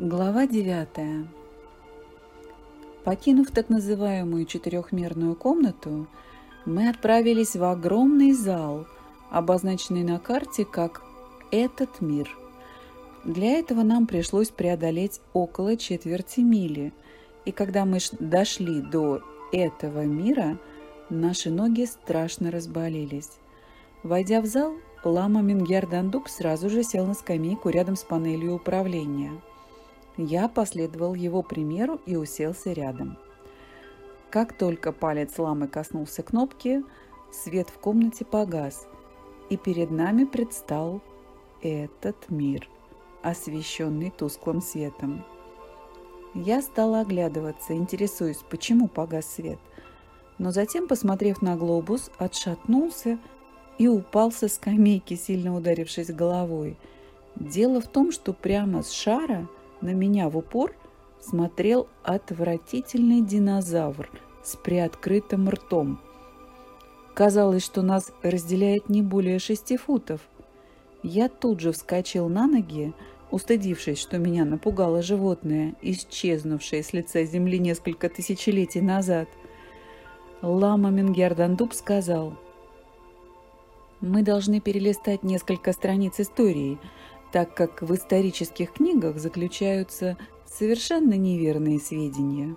Глава 9. Покинув так называемую четырехмерную комнату, мы отправились в огромный зал, обозначенный на карте как «этот мир». Для этого нам пришлось преодолеть около четверти мили, и когда мы дошли до этого мира, наши ноги страшно разболелись. Войдя в зал, лама Мингер Дандук сразу же сел на скамейку рядом с панелью управления – я последовал его примеру и уселся рядом. Как только палец ламы коснулся кнопки, свет в комнате погас, и перед нами предстал этот мир, освещенный тусклым светом. Я стала оглядываться, интересуясь, почему погас свет, но затем, посмотрев на глобус, отшатнулся и упал со скамейки, сильно ударившись головой. Дело в том, что прямо с шара – на меня в упор смотрел отвратительный динозавр с приоткрытым ртом. Казалось, что нас разделяет не более шести футов. Я тут же вскочил на ноги, устыдившись, что меня напугало животное, исчезнувшее с лица земли несколько тысячелетий назад. Лама Мингердандуб сказал, «Мы должны перелистать несколько страниц истории, так как в исторических книгах заключаются совершенно неверные сведения.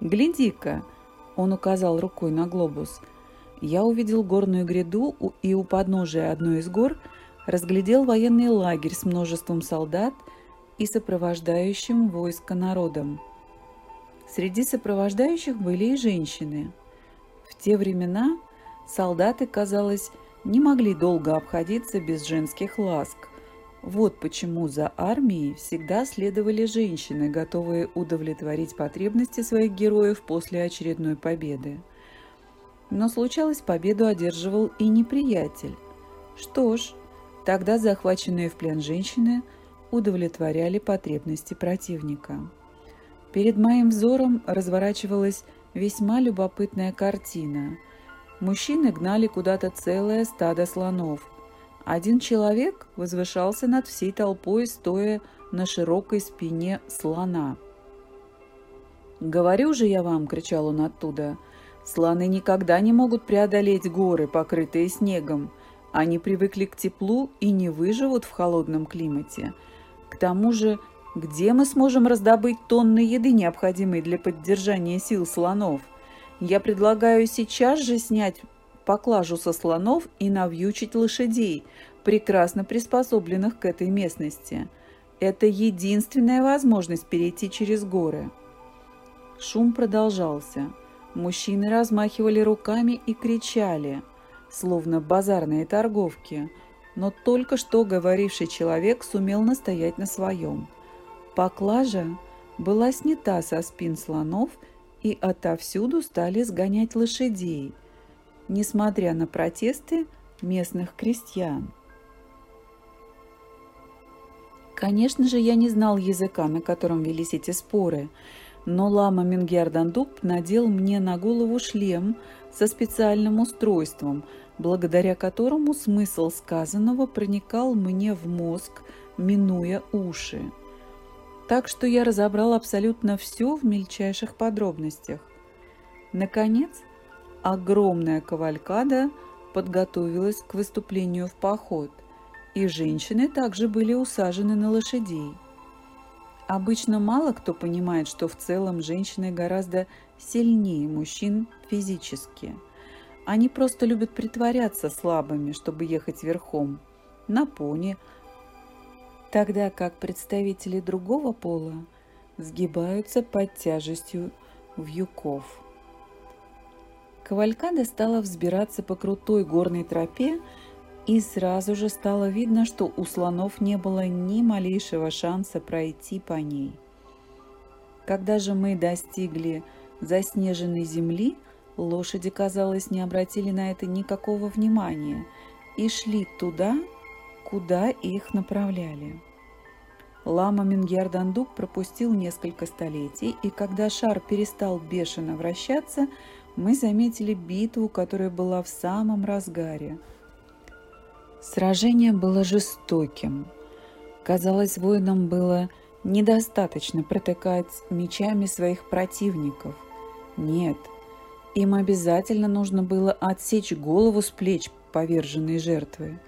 «Гляди-ка!» – он указал рукой на глобус. Я увидел горную гряду и у подножия одной из гор разглядел военный лагерь с множеством солдат и сопровождающим войско народом. Среди сопровождающих были и женщины. В те времена солдаты, казалось, не могли долго обходиться без женских ласк. Вот почему за армией всегда следовали женщины, готовые удовлетворить потребности своих героев после очередной победы. Но случалось, победу одерживал и неприятель. Что ж, тогда захваченные в плен женщины удовлетворяли потребности противника. Перед моим взором разворачивалась весьма любопытная картина. Мужчины гнали куда-то целое стадо слонов – один человек возвышался над всей толпой, стоя на широкой спине слона. «Говорю же я вам!» – кричал он оттуда. «Слоны никогда не могут преодолеть горы, покрытые снегом. Они привыкли к теплу и не выживут в холодном климате. К тому же, где мы сможем раздобыть тонны еды, необходимой для поддержания сил слонов? Я предлагаю сейчас же снять поклажу со слонов и навьючить лошадей, прекрасно приспособленных к этой местности. Это единственная возможность перейти через горы. Шум продолжался. Мужчины размахивали руками и кричали, словно базарные торговки, но только что говоривший человек сумел настоять на своем. Поклажа была снята со спин слонов, и отовсюду стали сгонять лошадей – несмотря на протесты местных крестьян. Конечно же, я не знал языка, на котором велись эти споры, но лама Мингердандуп надел мне на голову шлем со специальным устройством, благодаря которому смысл сказанного проникал мне в мозг, минуя уши. Так что я разобрал абсолютно все в мельчайших подробностях. Наконец, Огромная кавалькада подготовилась к выступлению в поход, и женщины также были усажены на лошадей. Обычно мало кто понимает, что в целом женщины гораздо сильнее мужчин физически. Они просто любят притворяться слабыми, чтобы ехать верхом, на пони, тогда как представители другого пола сгибаются под тяжестью вьюков. Кавалькада стала взбираться по крутой горной тропе, и сразу же стало видно, что у слонов не было ни малейшего шанса пройти по ней. Когда же мы достигли заснеженной земли, лошади, казалось, не обратили на это никакого внимания и шли туда, куда их направляли. Лама Мингердандук пропустил несколько столетий, и когда шар перестал бешено вращаться, мы заметили битву, которая была в самом разгаре. Сражение было жестоким. Казалось, воинам было Недостаточно протыкать мечами своих противников. Нет, им обязательно нужно было отсечь голову с плеч поверженной жертвы.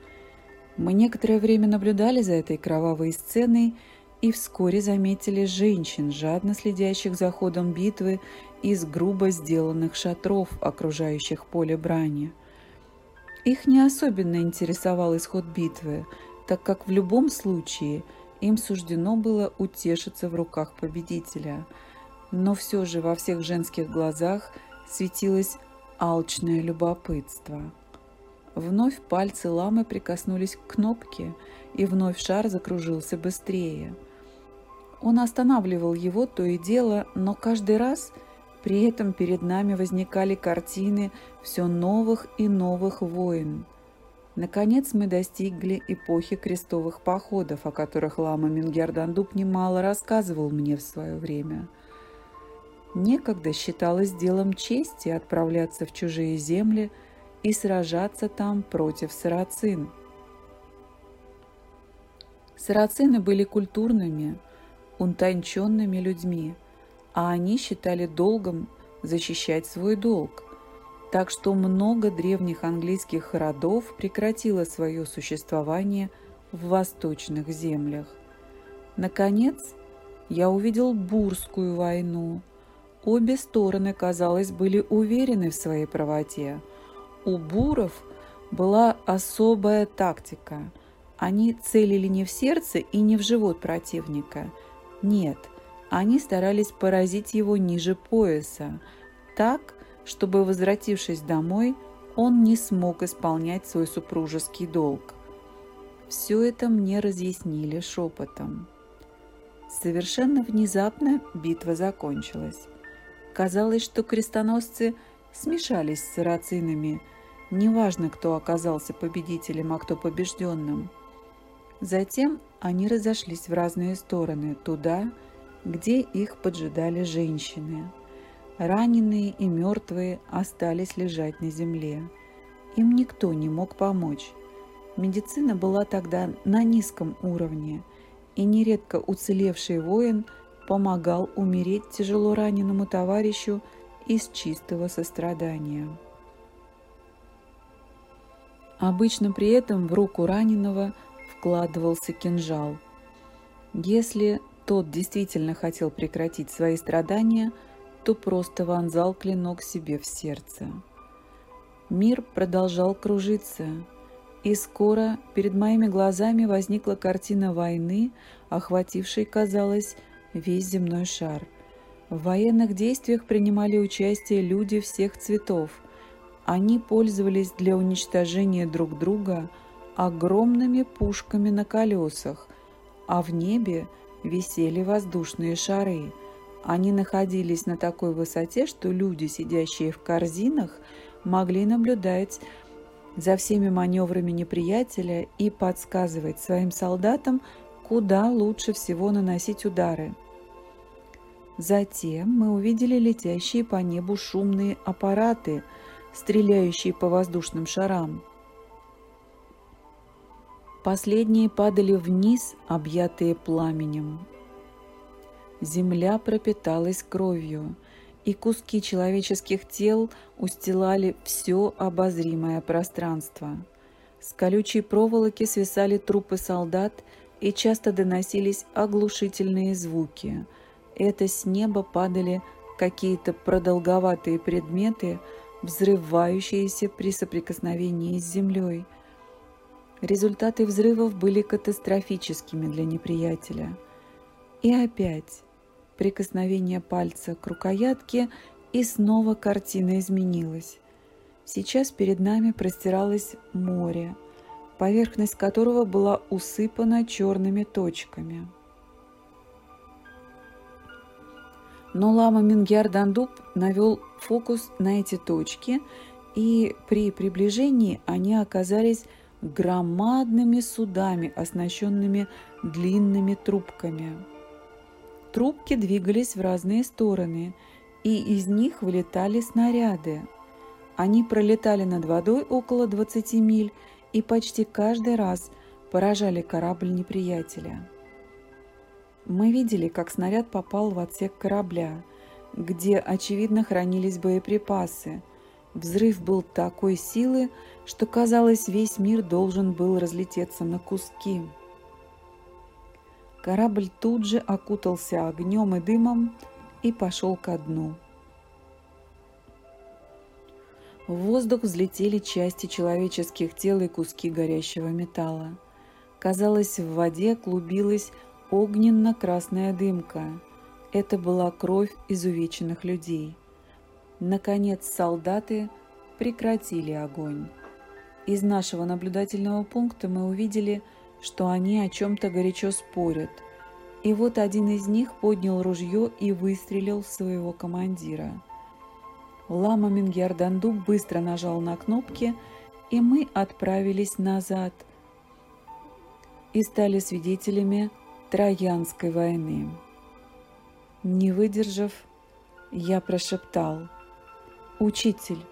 Мы некоторое время наблюдали за этой кровавой сценой и вскоре заметили женщин, жадно следящих за ходом битвы из грубо сделанных шатров, окружающих поле брани. Их не особенно интересовал исход битвы, так как в любом случае – им суждено было утешиться в руках победителя. Но все же во всех женских глазах светилось алчное любопытство. Вновь пальцы ламы прикоснулись к кнопке, и вновь шар закружился быстрее. Он останавливал его то и дело, но каждый раз при этом перед нами возникали картины все новых и новых войн – Наконец мы достигли эпохи крестовых походов, о которых лама Мингердандуб немало рассказывал мне в свое время. Некогда считалось делом чести отправляться в чужие земли и сражаться там против сарацин. Сарацины были культурными, утонченными людьми, а они считали долгом защищать свой долг так что много древних английских родов прекратило свое существование в восточных землях. Наконец, я увидел Бурскую войну. Обе стороны, казалось, были уверены в своей правоте. У буров была особая тактика. Они целили не в сердце и не в живот противника. Нет, они старались поразить его ниже пояса, так, чтобы, возвратившись домой, он не смог исполнять свой супружеский долг. Все это мне разъяснили шепотом. Совершенно внезапно битва закончилась. Казалось, что крестоносцы смешались с сарацинами. Неважно, кто оказался победителем, а кто побежденным. Затем они разошлись в разные стороны, туда, где их поджидали женщины. Раненые и мертвые остались лежать на земле. Им никто не мог помочь. Медицина была тогда на низком уровне, и нередко уцелевший воин помогал умереть тяжело раненому товарищу из чистого сострадания. Обычно при этом в руку раненого вкладывался кинжал. Если тот действительно хотел прекратить свои страдания – то просто вонзал клинок себе в сердце. Мир продолжал кружиться, и скоро перед моими глазами возникла картина войны, охватившей, казалось, весь земной шар. В военных действиях принимали участие люди всех цветов. Они пользовались для уничтожения друг друга огромными пушками на колесах, а в небе висели воздушные шары – они находились на такой высоте, что люди, сидящие в корзинах, могли наблюдать за всеми маневрами неприятеля и подсказывать своим солдатам, куда лучше всего наносить удары. Затем мы увидели летящие по небу шумные аппараты, стреляющие по воздушным шарам. Последние падали вниз, объятые пламенем, Земля пропиталась кровью, и куски человеческих тел устилали все обозримое пространство. С колючей проволоки свисали трупы солдат, и часто доносились оглушительные звуки. Это с неба падали какие-то продолговатые предметы, взрывающиеся при соприкосновении с землей. Результаты взрывов были катастрофическими для неприятеля. И опять прикосновение пальца к рукоятке, и снова картина изменилась. Сейчас перед нами простиралось море, поверхность которого была усыпана черными точками. Но лама Мингяр Дандуб навел фокус на эти точки, и при приближении они оказались громадными судами, оснащенными длинными трубками. Трубки двигались в разные стороны, и из них вылетали снаряды. Они пролетали над водой около 20 миль и почти каждый раз поражали корабль неприятеля. Мы видели, как снаряд попал в отсек корабля, где, очевидно, хранились боеприпасы. Взрыв был такой силы, что, казалось, весь мир должен был разлететься на куски. Корабль тут же окутался огнем и дымом и пошел ко дну. В воздух взлетели части человеческих тел и куски горящего металла. Казалось, в воде клубилась огненно-красная дымка. Это была кровь изувеченных людей. Наконец солдаты прекратили огонь. Из нашего наблюдательного пункта мы увидели, что они о чем-то горячо спорят. И вот один из них поднял ружье и выстрелил своего командира. Лама Мингерданду быстро нажал на кнопки, и мы отправились назад и стали свидетелями Троянской войны. Не выдержав, я прошептал, «Учитель,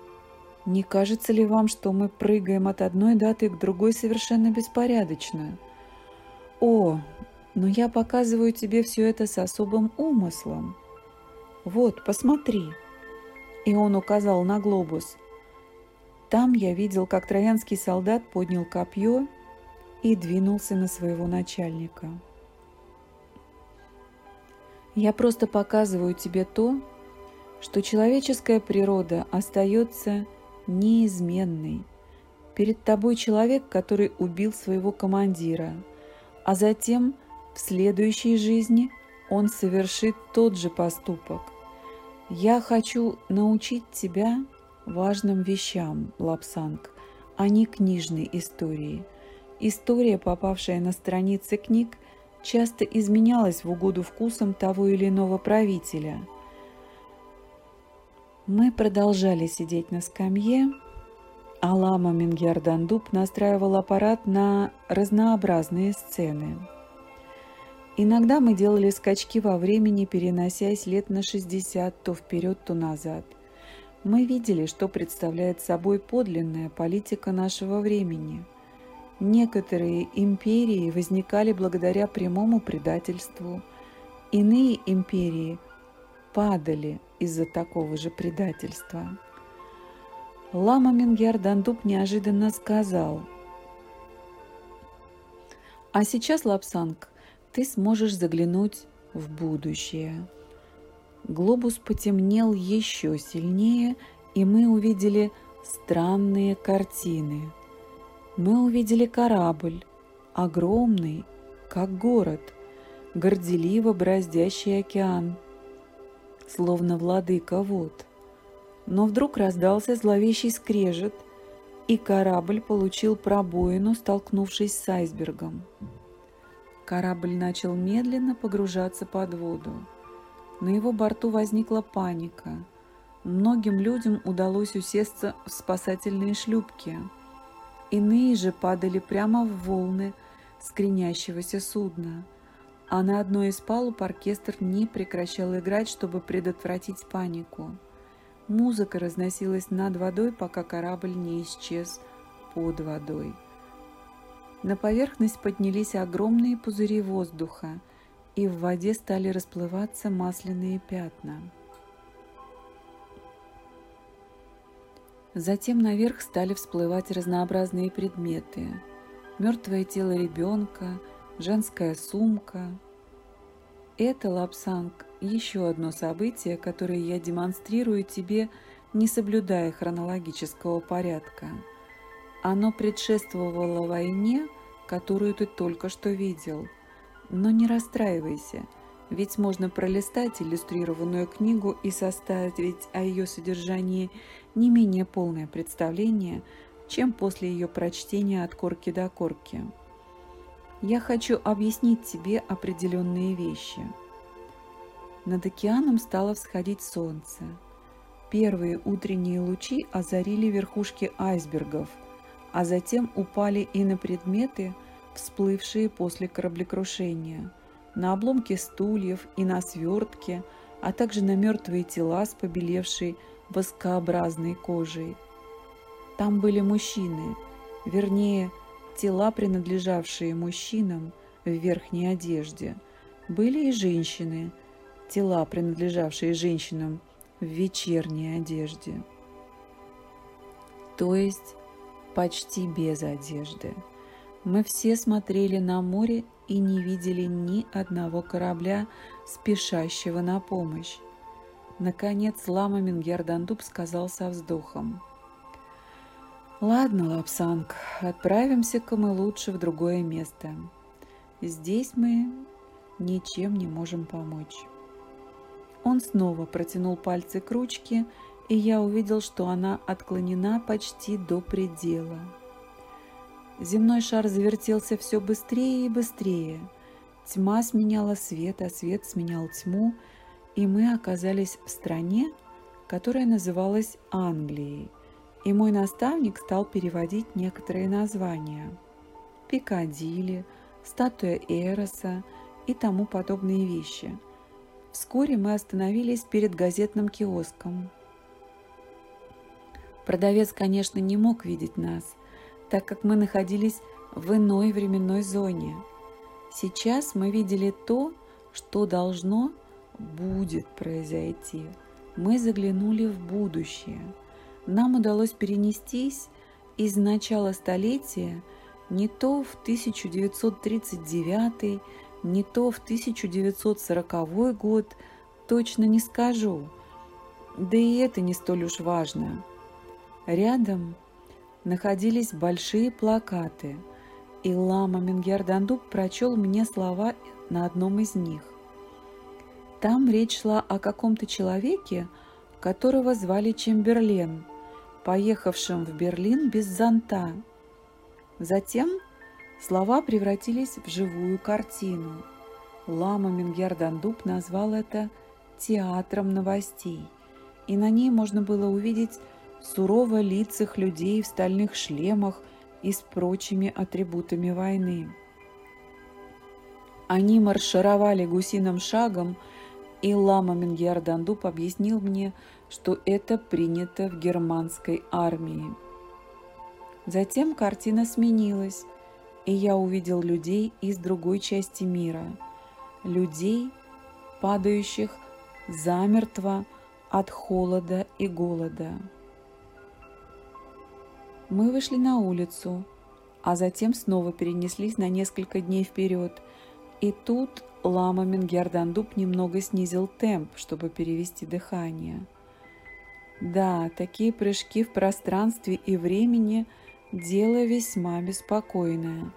не кажется ли вам, что мы прыгаем от одной даты к другой совершенно беспорядочно? О, но я показываю тебе все это с особым умыслом. Вот, посмотри. И он указал на глобус. Там я видел, как троянский солдат поднял копье и двинулся на своего начальника. Я просто показываю тебе то, что человеческая природа остается неизменный. Перед тобой человек, который убил своего командира, а затем в следующей жизни он совершит тот же поступок. Я хочу научить тебя важным вещам, Лапсанг, а не книжной истории. История, попавшая на страницы книг, часто изменялась в угоду вкусам того или иного правителя – мы продолжали сидеть на скамье, а лама Мингердандуб настраивал аппарат на разнообразные сцены. Иногда мы делали скачки во времени, переносясь лет на 60 то вперед, то назад. Мы видели, что представляет собой подлинная политика нашего времени. Некоторые империи возникали благодаря прямому предательству, иные империи падали из-за такого же предательства. Лама Мингер Дандуб неожиданно сказал, «А сейчас, Лапсанг, ты сможешь заглянуть в будущее». Глобус потемнел еще сильнее, и мы увидели странные картины. Мы увидели корабль, огромный, как город, горделиво браздящий океан, словно владыка вод. Но вдруг раздался зловещий скрежет, и корабль получил пробоину, столкнувшись с айсбергом. Корабль начал медленно погружаться под воду. На его борту возникла паника. Многим людям удалось усесться в спасательные шлюпки. Иные же падали прямо в волны скринящегося судна а на одной из палуб оркестр не прекращал играть, чтобы предотвратить панику. Музыка разносилась над водой, пока корабль не исчез под водой. На поверхность поднялись огромные пузыри воздуха, и в воде стали расплываться масляные пятна. Затем наверх стали всплывать разнообразные предметы. Мертвое тело ребенка – женская сумка. Это, Лапсанг, еще одно событие, которое я демонстрирую тебе, не соблюдая хронологического порядка. Оно предшествовало войне, которую ты только что видел. Но не расстраивайся, ведь можно пролистать иллюстрированную книгу и составить о ее содержании не менее полное представление, чем после ее прочтения от корки до корки я хочу объяснить тебе определенные вещи. Над океаном стало всходить солнце. Первые утренние лучи озарили верхушки айсбергов, а затем упали и на предметы, всплывшие после кораблекрушения, на обломки стульев и на свертки, а также на мертвые тела с побелевшей воскообразной кожей. Там были мужчины, вернее, тела, принадлежавшие мужчинам в верхней одежде, были и женщины, тела, принадлежавшие женщинам в вечерней одежде. То есть почти без одежды. Мы все смотрели на море и не видели ни одного корабля, спешащего на помощь. Наконец лама Мингердандуб сказал со вздохом. «Ладно, Лапсанг, отправимся-ка мы лучше в другое место. Здесь мы ничем не можем помочь». Он снова протянул пальцы к ручке, и я увидел, что она отклонена почти до предела. Земной шар завертелся все быстрее и быстрее. Тьма сменяла свет, а свет сменял тьму, и мы оказались в стране, которая называлась Англией, и мой наставник стал переводить некоторые названия. Пикадилли, статуя Эроса и тому подобные вещи. Вскоре мы остановились перед газетным киоском. Продавец, конечно, не мог видеть нас, так как мы находились в иной временной зоне. Сейчас мы видели то, что должно будет произойти. Мы заглянули в будущее. Нам удалось перенестись из начала столетия не то в 1939, не то в 1940 год, точно не скажу. Да и это не столь уж важно. Рядом находились большие плакаты, и лама Мингердандуб прочел мне слова на одном из них. Там речь шла о каком-то человеке, которого звали Чемберлен, поехавшем в Берлин без зонта. Затем слова превратились в живую картину. Лама Мингердандуб назвал это «театром новостей», и на ней можно было увидеть сурово лицах людей в стальных шлемах и с прочими атрибутами войны. Они маршировали гусиным шагом, и лама Мингиардандуб объяснил мне, что это принято в германской армии. Затем картина сменилась, и я увидел людей из другой части мира, людей, падающих замертво от холода и голода. Мы вышли на улицу, а затем снова перенеслись на несколько дней вперед. И тут лама Мингердандуб немного снизил темп, чтобы перевести дыхание. Да, такие прыжки в пространстве и времени – дело весьма беспокойное.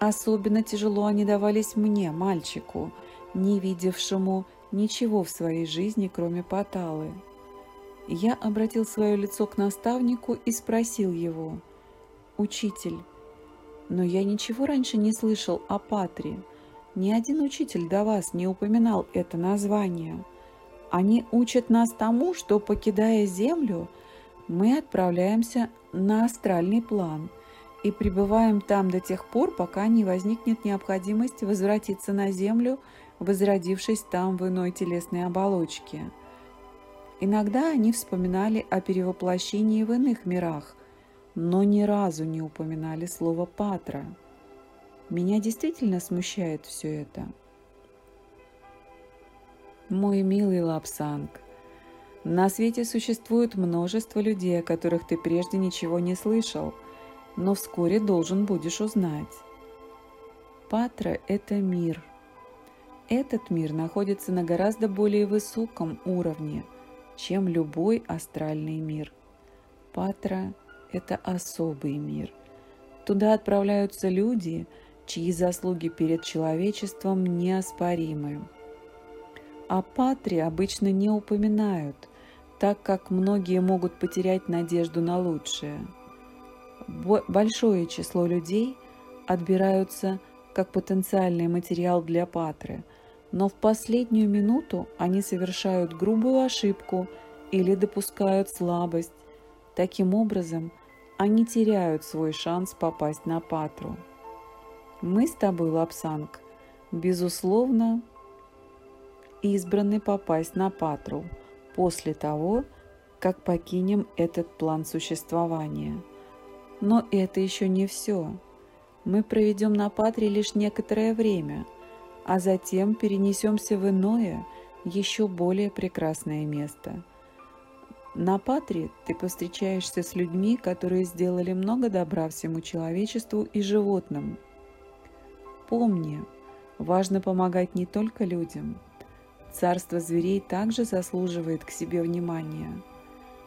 Особенно тяжело они давались мне, мальчику, не видевшему ничего в своей жизни, кроме Паталы. Я обратил свое лицо к наставнику и спросил его, «Учитель, но я ничего раньше не слышал о Патре. Ни один учитель до вас не упоминал это название. Они учат нас тому, что, покидая Землю, мы отправляемся на астральный план и пребываем там до тех пор, пока не возникнет необходимость возвратиться на Землю, возродившись там в иной телесной оболочке». Иногда они вспоминали о перевоплощении в иных мирах, но ни разу не упоминали слово «патра». Меня действительно смущает все это. Мой милый Лапсанг, на свете существует множество людей, о которых ты прежде ничего не слышал, но вскоре должен будешь узнать. Патра – это мир. Этот мир находится на гораздо более высоком уровне – чем любой астральный мир. Патра – это особый мир. Туда отправляются люди, чьи заслуги перед человечеством неоспоримы. О Патре обычно не упоминают, так как многие могут потерять надежду на лучшее. Большое число людей отбираются как потенциальный материал для Патры – но в последнюю минуту они совершают грубую ошибку или допускают слабость. Таким образом, они теряют свой шанс попасть на Патру. Мы с тобой, Лапсанг, безусловно, избраны попасть на Патру после того, как покинем этот план существования. Но это еще не все. Мы проведем на Патре лишь некоторое время – а затем перенесемся в иное, еще более прекрасное место. На Патре ты повстречаешься с людьми, которые сделали много добра всему человечеству и животным. Помни, важно помогать не только людям. Царство зверей также заслуживает к себе внимания.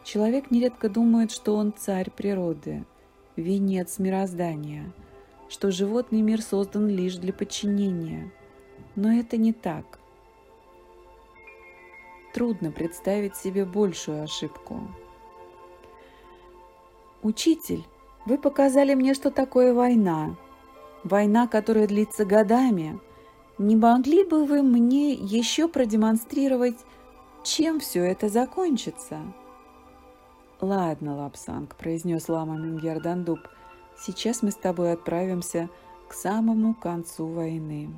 Человек нередко думает, что он царь природы, венец мироздания, что животный мир создан лишь для подчинения. Но это не так. Трудно представить себе большую ошибку. Учитель, вы показали мне, что такое война. Война, которая длится годами. Не могли бы вы мне еще продемонстрировать, чем все это закончится?» «Ладно, Лапсанг», — произнес лама Мингердандуб, — «сейчас мы с тобой отправимся к самому концу войны».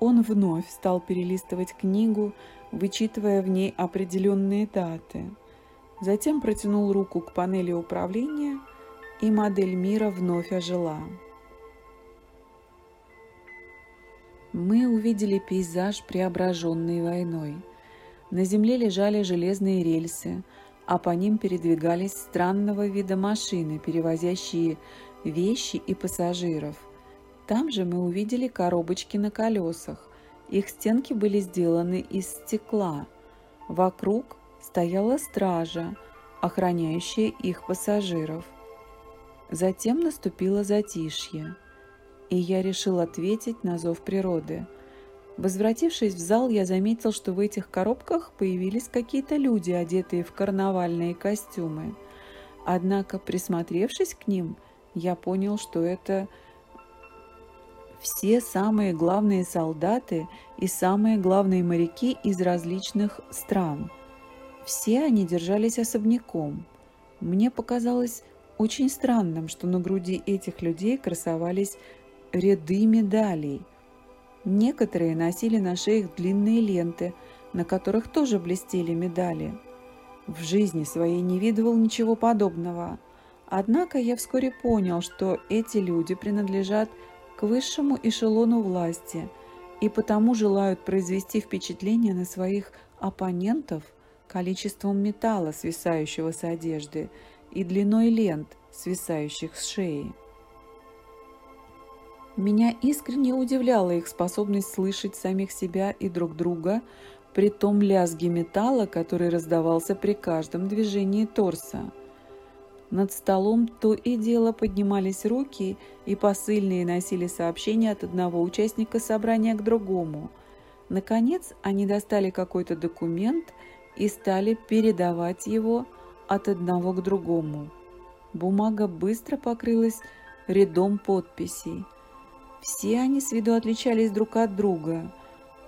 Он вновь стал перелистывать книгу, вычитывая в ней определенные даты. Затем протянул руку к панели управления, и модель мира вновь ожила. Мы увидели пейзаж, преображенный войной. На земле лежали железные рельсы – а по ним передвигались странного вида машины, перевозящие вещи и пассажиров. Там же мы увидели коробочки на колесах. Их стенки были сделаны из стекла. Вокруг стояла стража, охраняющая их пассажиров. Затем наступило затишье, и я решил ответить на зов природы – Возвратившись в зал, я заметил, что в этих коробках появились какие-то люди, одетые в карнавальные костюмы. Однако, присмотревшись к ним, я понял, что это все самые главные солдаты и самые главные моряки из различных стран. Все они держались особняком. Мне показалось очень странным, что на груди этих людей красовались ряды медалей – Некоторые носили на шеях длинные ленты, на которых тоже блестели медали. В жизни своей не видывал ничего подобного. Однако я вскоре понял, что эти люди принадлежат к высшему эшелону власти и потому желают произвести впечатление на своих оппонентов количеством металла, свисающего с одежды, и длиной лент, свисающих с шеи. Меня искренне удивляла их способность слышать самих себя и друг друга, при том лязге металла, который раздавался при каждом движении торса. Над столом то и дело поднимались руки, и посыльные носили сообщения от одного участника собрания к другому. Наконец, они достали какой-то документ и стали передавать его от одного к другому. Бумага быстро покрылась рядом подписей. Все они с виду отличались друг от друга,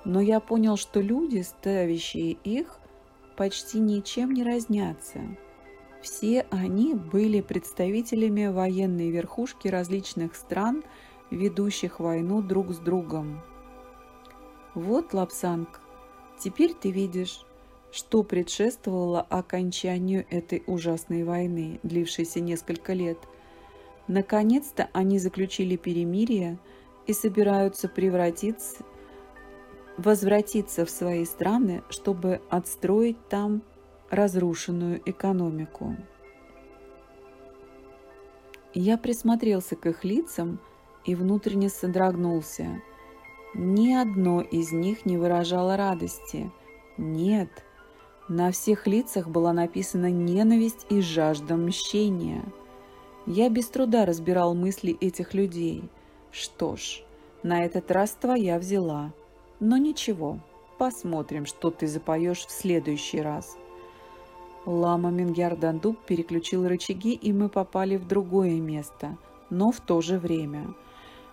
но я понял, что люди, ставящие их, почти ничем не разнятся. Все они были представителями военной верхушки различных стран, ведущих войну друг с другом. Вот, Лапсанг, теперь ты видишь, что предшествовало окончанию этой ужасной войны, длившейся несколько лет. Наконец-то они заключили перемирие – и собираются превратиться, возвратиться в свои страны, чтобы отстроить там разрушенную экономику. Я присмотрелся к их лицам и внутренне содрогнулся. Ни одно из них не выражало радости. Нет, на всех лицах была написана ненависть и жажда мщения. Я без труда разбирал мысли этих людей – что ж, на этот раз твоя взяла. Но ничего, посмотрим, что ты запоешь в следующий раз. Лама Мингярдандуб переключил рычаги, и мы попали в другое место, но в то же время.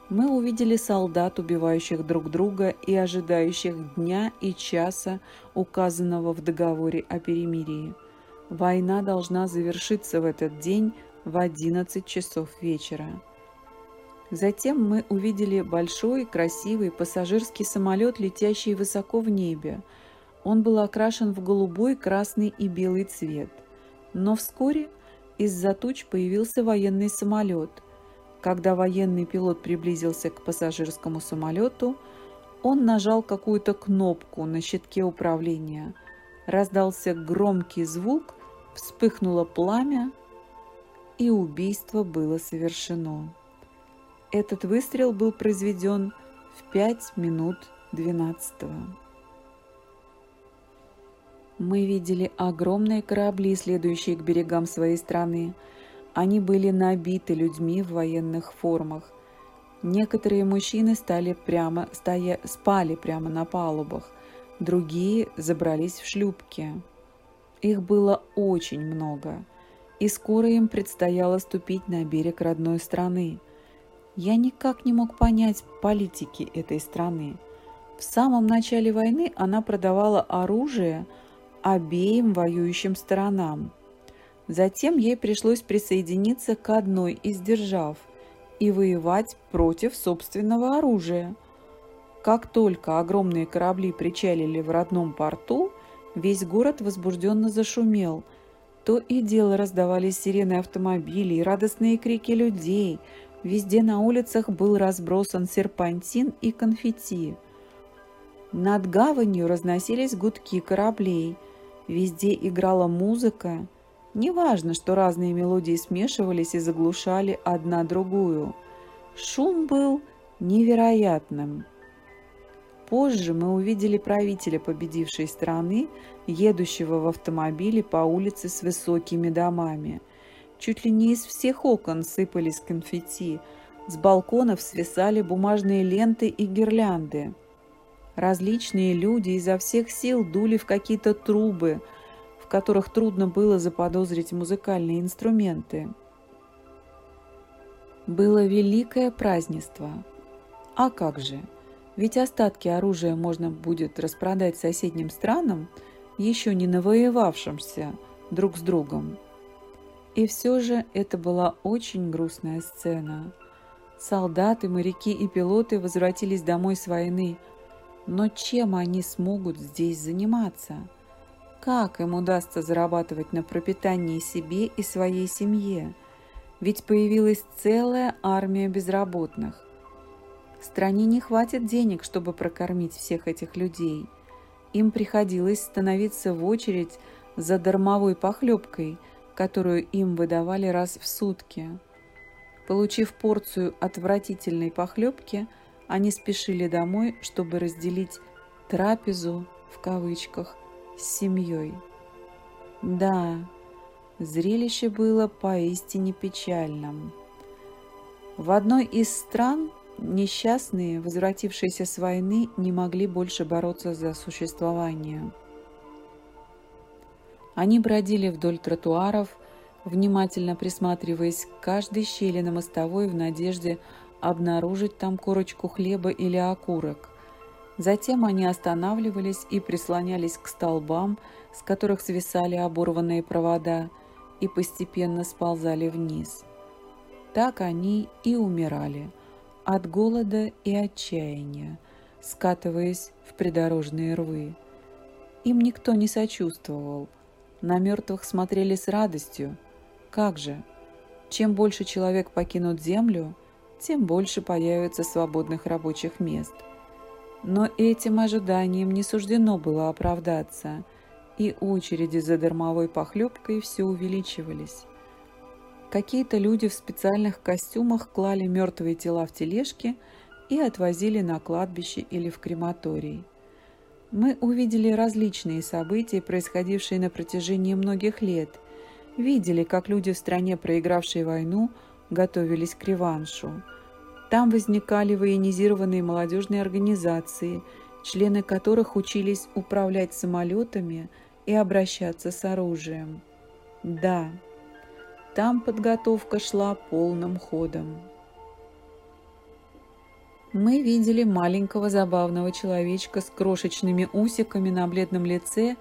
Мы увидели солдат, убивающих друг друга и ожидающих дня и часа, указанного в договоре о перемирии. Война должна завершиться в этот день в 11 часов вечера. Затем мы увидели большой, красивый пассажирский самолет, летящий высоко в небе. Он был окрашен в голубой, красный и белый цвет. Но вскоре из-за туч появился военный самолет. Когда военный пилот приблизился к пассажирскому самолету, Он нажал какую-то кнопку на щитке управления. Раздался громкий звук, вспыхнуло пламя, и убийство было совершено. Этот выстрел был произведен в 5 минут 12 -го. Мы видели огромные корабли, следующие к берегам своей страны. Они были набиты людьми в военных формах. Некоторые мужчины стали прямо, стоя, спали прямо на палубах, другие забрались в шлюпки. Их было очень много, и скоро им предстояло ступить на берег родной страны. Я никак не мог понять политики этой страны. В самом начале войны она продавала оружие обеим воюющим сторонам. Затем ей пришлось присоединиться к одной из держав – и воевать против собственного оружия. Как только огромные корабли причалили в родном порту, весь город возбужденно зашумел. То и дело раздавались сирены автомобилей, радостные крики людей. Везде на улицах был разбросан серпантин и конфетти. Над гаванью разносились гудки кораблей. Везде играла музыка, Неважно, что разные мелодии смешивались и заглушали одна другую. Шум был невероятным. Позже мы увидели правителя победившей страны, едущего в автомобиле по улице с высокими домами. Чуть ли не из всех окон сыпались конфетти, с балконов свисали бумажные ленты и гирлянды. Различные люди изо всех сил дули в какие-то трубы – которых трудно было заподозрить музыкальные инструменты. Было великое празднество. А как же? Ведь остатки оружия можно будет распродать соседним странам, еще не навоевавшимся друг с другом. И все же это была очень грустная сцена. Солдаты, моряки и пилоты возвратились домой с войны. Но чем они смогут здесь заниматься? Как им удастся зарабатывать на пропитании себе и своей семье? Ведь появилась целая армия безработных. Стране не хватит денег, чтобы прокормить всех этих людей. Им приходилось становиться в очередь за дармовой похлебкой, которую им выдавали раз в сутки. Получив порцию отвратительной похлебки, они спешили домой, чтобы разделить «трапезу» в кавычках с семьей. Да, зрелище было поистине печальным. В одной из стран несчастные, возвратившиеся с войны, не могли больше бороться за существование. Они бродили вдоль тротуаров, внимательно присматриваясь к каждой щели на мостовой в надежде обнаружить там корочку хлеба или окурок. Затем они останавливались и прислонялись к столбам, с которых свисали оборванные провода, и постепенно сползали вниз. Так они и умирали от голода и отчаяния, скатываясь в придорожные рвы. Им никто не сочувствовал. На мертвых смотрели с радостью. Как же? Чем больше человек покинут землю, тем больше появится свободных рабочих мест – но этим ожиданием не суждено было оправдаться, и очереди за дармовой похлебкой все увеличивались. Какие-то люди в специальных костюмах клали мертвые тела в тележки и отвозили на кладбище или в крематорий. Мы увидели различные события, происходившие на протяжении многих лет, видели, как люди в стране, проигравшие войну, готовились к реваншу – там возникали военизированные молодежные организации, члены которых учились управлять самолетами и обращаться с оружием. Да, там подготовка шла полным ходом. Мы видели маленького забавного человечка с крошечными усиками на бледном лице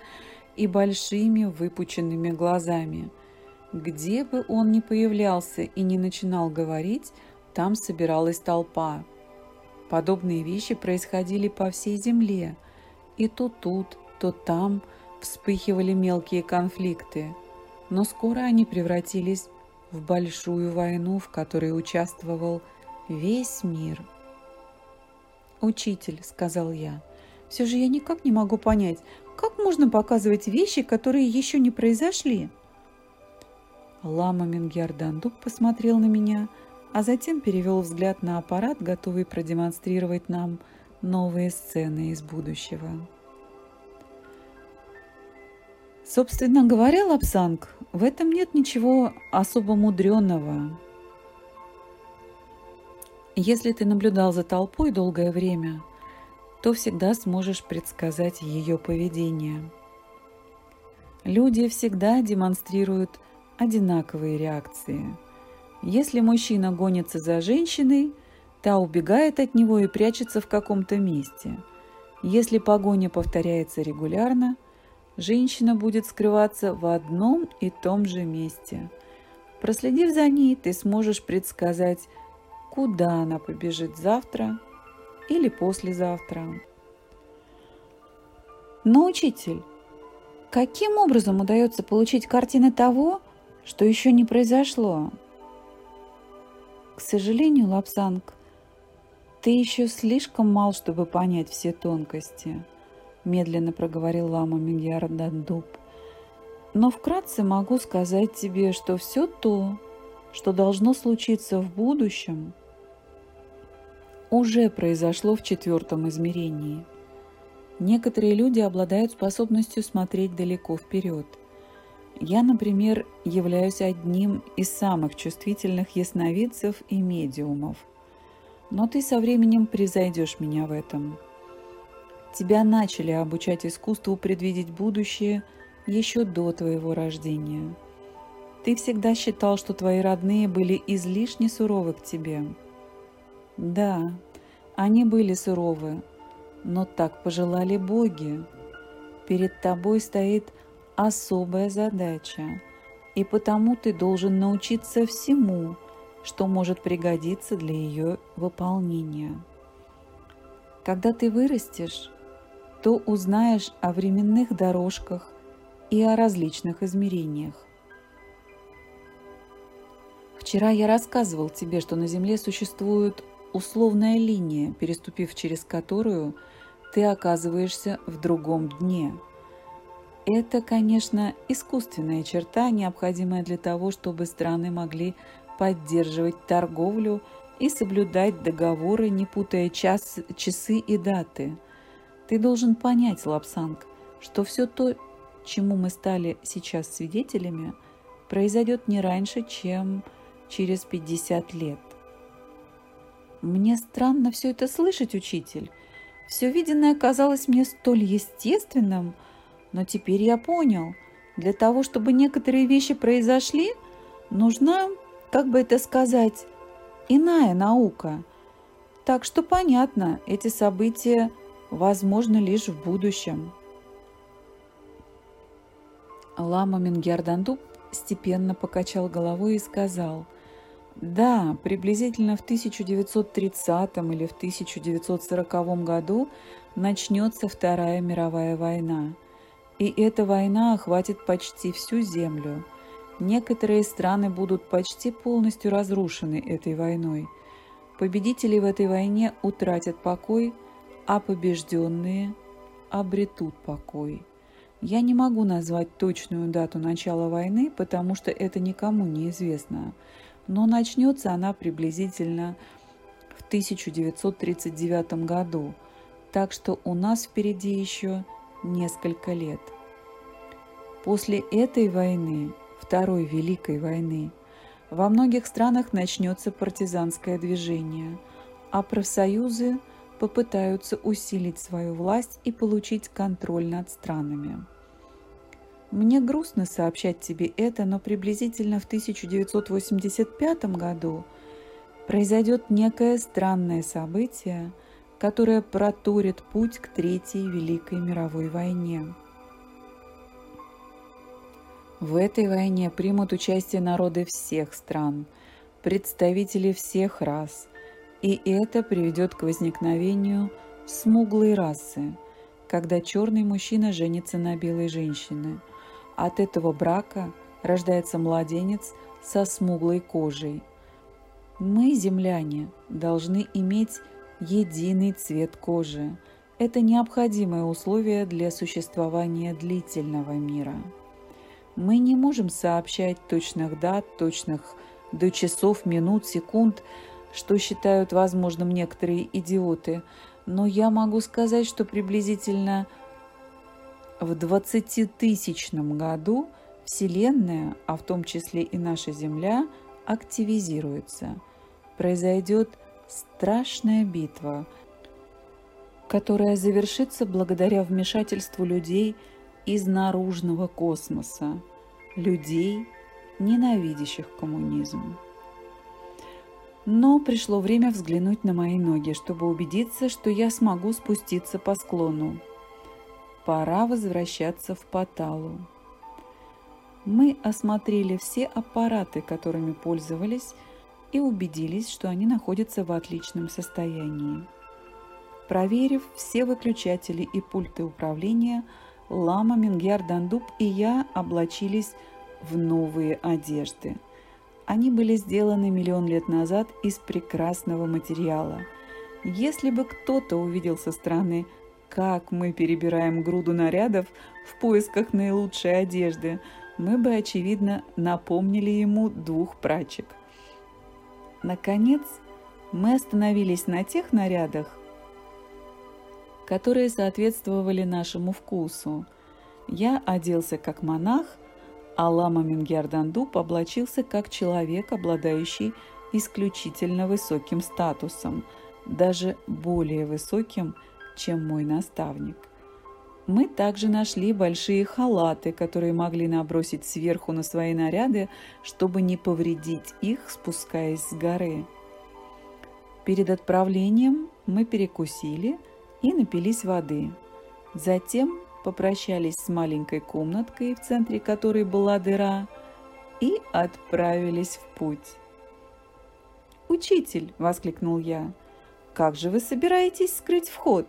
и большими выпученными глазами. Где бы он ни появлялся и не начинал говорить, там собиралась толпа. Подобные вещи происходили по всей земле. И то тут, то там вспыхивали мелкие конфликты. Но скоро они превратились в большую войну, в которой участвовал весь мир. «Учитель», — сказал я, — «все же я никак не могу понять, как можно показывать вещи, которые еще не произошли?» Лама Мингярдандук посмотрел на меня, а затем перевел взгляд на аппарат, готовый продемонстрировать нам новые сцены из будущего. Собственно говоря, Лапсанг, в этом нет ничего особо мудреного. Если ты наблюдал за толпой долгое время, то всегда сможешь предсказать ее поведение. Люди всегда демонстрируют одинаковые реакции. Если мужчина гонится за женщиной, та убегает от него и прячется в каком-то месте. Если погоня повторяется регулярно, женщина будет скрываться в одном и том же месте. Проследив за ней, ты сможешь предсказать, куда она побежит завтра или послезавтра. Но, учитель, каким образом удается получить картины того, что еще не произошло? К сожалению, Лапсанг, ты еще слишком мал, чтобы понять все тонкости, медленно проговорил лама Миньярдандуб. Но вкратце могу сказать тебе, что все то, что должно случиться в будущем, уже произошло в четвертом измерении. Некоторые люди обладают способностью смотреть далеко вперед. Я, например, являюсь одним из самых чувствительных ясновидцев и медиумов. Но ты со временем превзойдешь меня в этом. Тебя начали обучать искусству предвидеть будущее еще до твоего рождения. Ты всегда считал, что твои родные были излишне суровы к тебе – да, они были суровы, но так пожелали боги. Перед тобой стоит особая задача, и потому ты должен научиться всему, что может пригодиться для ее выполнения. Когда ты вырастешь, то узнаешь о временных дорожках и о различных измерениях. Вчера я рассказывал тебе, что на Земле существуют условная линия, переступив через которую ты оказываешься в другом дне. Это, конечно, искусственная черта, необходимая для того, чтобы страны могли поддерживать торговлю и соблюдать договоры, не путая час, часы и даты. Ты должен понять, Лапсанг, что все то, чему мы стали сейчас свидетелями, произойдет не раньше, чем через 50 лет. Мне странно все это слышать, учитель. Все виденное казалось мне столь естественным, но теперь я понял, для того, чтобы некоторые вещи произошли, нужна, как бы это сказать, иная наука. Так что понятно, эти события возможны лишь в будущем. Лама Мингердандуб степенно покачал головой и сказал – да, приблизительно в 1930 или в 1940 году начнется Вторая мировая война. И эта война охватит почти всю Землю. Некоторые страны будут почти полностью разрушены этой войной. Победители в этой войне утратят покой, а побежденные обретут покой. Я не могу назвать точную дату начала войны, потому что это никому не известно но начнется она приблизительно в 1939 году, так что у нас впереди еще несколько лет. После этой войны, Второй Великой войны, во многих странах начнется партизанское движение, а профсоюзы попытаются усилить свою власть и получить контроль над странами. Мне грустно сообщать тебе это, но приблизительно в 1985 году произойдет некое странное событие, которое протурит путь к Третьей Великой мировой войне. В этой войне примут участие народы всех стран, представители всех рас, и это приведет к возникновению смуглой расы, когда черный мужчина женится на белой женщине – от этого брака рождается младенец со смуглой кожей. Мы, земляне, должны иметь единый цвет кожи. Это необходимое условие для существования длительного мира. Мы не можем сообщать точных дат, точных до часов, минут, секунд, что считают возможным некоторые идиоты, но я могу сказать, что приблизительно в 20-тысячном году Вселенная, а в том числе и наша Земля, активизируется. Произойдет страшная битва, которая завершится благодаря вмешательству людей из наружного космоса, людей, ненавидящих коммунизм. Но пришло время взглянуть на мои ноги, чтобы убедиться, что я смогу спуститься по склону. Пора возвращаться в Паталу. Мы осмотрели все аппараты, которыми пользовались, и убедились, что они находятся в отличном состоянии. Проверив все выключатели и пульты управления, Лама Мингяр Дандуб и я облачились в новые одежды. Они были сделаны миллион лет назад из прекрасного материала. Если бы кто-то увидел со стороны, как мы перебираем груду нарядов в поисках наилучшей одежды, мы бы, очевидно, напомнили ему двух прачек. Наконец, мы остановились на тех нарядах, которые соответствовали нашему вкусу. Я оделся как монах, а Лама Мингердандуб облачился как человек, обладающий исключительно высоким статусом, даже более высоким, чем мой наставник. Мы также нашли большие халаты, которые могли набросить сверху на свои наряды, чтобы не повредить их, спускаясь с горы. Перед отправлением мы перекусили и напились воды. Затем попрощались с маленькой комнаткой, в центре которой была дыра, и отправились в путь. «Учитель!» – воскликнул я. «Как же вы собираетесь скрыть вход?»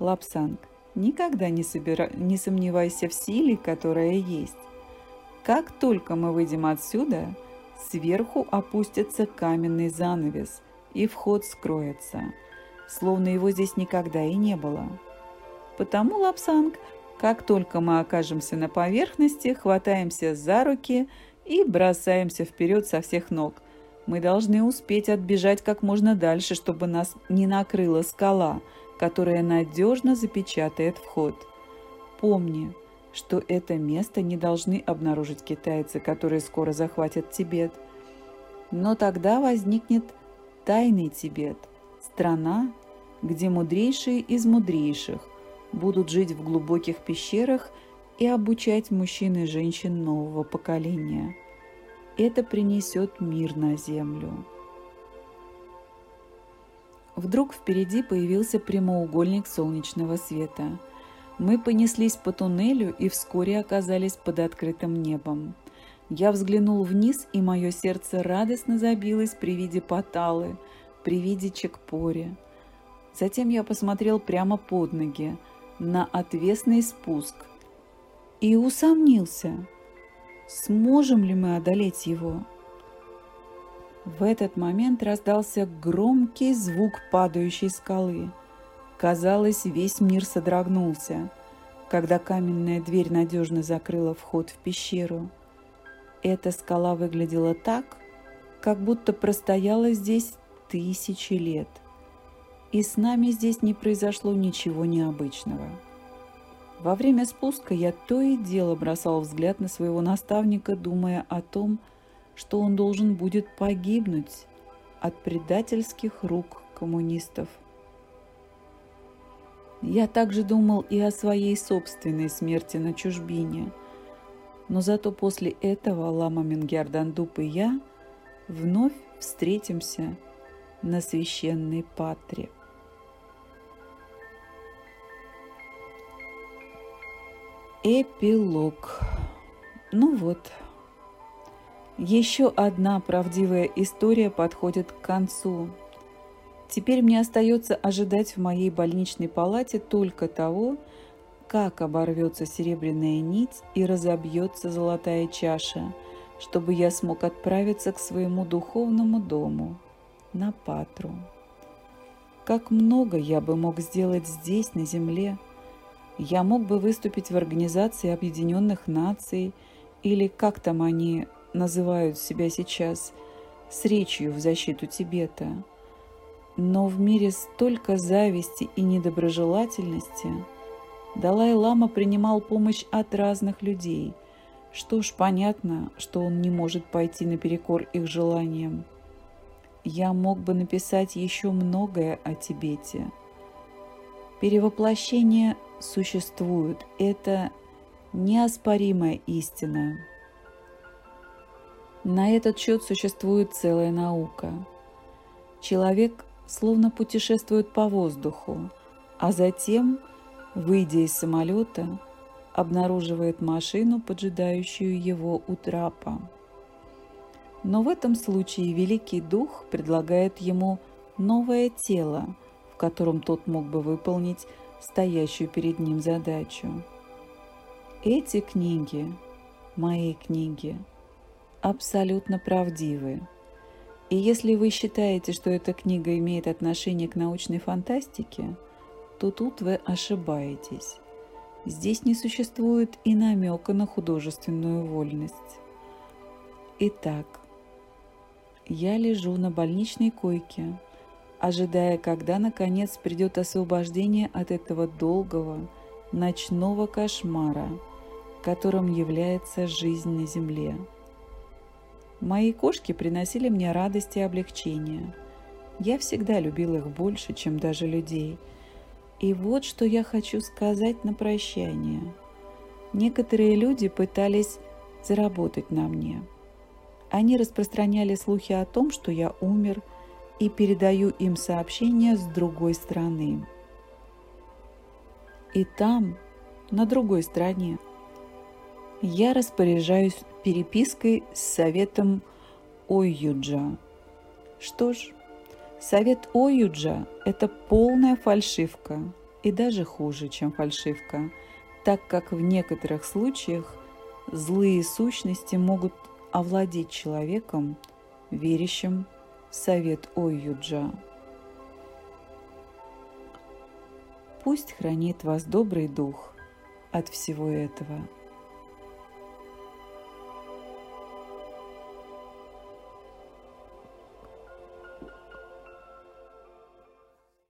Лапсанг. Никогда не, собира... не сомневайся в силе, которая есть. Как только мы выйдем отсюда, сверху опустится каменный занавес, и вход скроется, словно его здесь никогда и не было. Потому, Лапсанг, как только мы окажемся на поверхности, хватаемся за руки и бросаемся вперед со всех ног. Мы должны успеть отбежать как можно дальше, чтобы нас не накрыла скала – которая надежно запечатает вход. Помни, что это место не должны обнаружить китайцы, которые скоро захватят Тибет. Но тогда возникнет тайный Тибет, страна, где мудрейшие из мудрейших будут жить в глубоких пещерах и обучать мужчин и женщин нового поколения. Это принесет мир на землю. Вдруг впереди появился прямоугольник солнечного света. Мы понеслись по туннелю и вскоре оказались под открытым небом. Я взглянул вниз, и мое сердце радостно забилось при виде Паталы, при виде Чекпори. Затем я посмотрел прямо под ноги, на отвесный спуск, и усомнился, сможем ли мы одолеть его. В этот момент раздался громкий звук падающей скалы. Казалось, весь мир содрогнулся, когда каменная дверь надежно закрыла вход в пещеру. Эта скала выглядела так, как будто простояла здесь тысячи лет. И с нами здесь не произошло ничего необычного. Во время спуска я то и дело бросал взгляд на своего наставника, думая о том, что что он должен будет погибнуть от предательских рук коммунистов. Я также думал и о своей собственной смерти на чужбине, но зато после этого Лама Мингердандуп и я вновь встретимся на священной патре. Эпилог. Ну вот, еще одна правдивая история подходит к концу. Теперь мне остается ожидать в моей больничной палате только того, как оборвется серебряная нить и разобьется золотая чаша, чтобы я смог отправиться к своему духовному дому на Патру. Как много я бы мог сделать здесь, на Земле. Я мог бы выступить в Организации Объединенных Наций, или как там они называют себя сейчас, с речью в защиту Тибета. Но в мире столько зависти и недоброжелательности. Далай-лама принимал помощь от разных людей. Что ж, понятно, что он не может пойти наперекор их желаниям. Я мог бы написать еще многое о Тибете. Перевоплощение существует. Это неоспоримая истина. На этот счет существует целая наука. Человек словно путешествует по воздуху, а затем, выйдя из самолета, обнаруживает машину, поджидающую его у трапа. Но в этом случае Великий Дух предлагает ему новое тело, в котором тот мог бы выполнить стоящую перед ним задачу. Эти книги, мои книги, абсолютно правдивы. И если вы считаете, что эта книга имеет отношение к научной фантастике, то тут вы ошибаетесь. Здесь не существует и намека на художественную вольность. Итак, я лежу на больничной койке, ожидая, когда наконец придет освобождение от этого долгого ночного кошмара, которым является жизнь на земле. Мои кошки приносили мне радость и облегчение. Я всегда любил их больше, чем даже людей. И вот что я хочу сказать на прощание. Некоторые люди пытались заработать на мне – они распространяли слухи о том, что я умер, и передаю им сообщения с другой стороны. И там, на другой стороне, я распоряжаюсь перепиской с советом Ойюджа. Что ж, совет Ойюджа – это полная фальшивка, и даже хуже, чем фальшивка, так как в некоторых случаях злые сущности могут овладеть человеком, верящим в совет Ойюджа. Пусть хранит вас добрый дух от всего этого –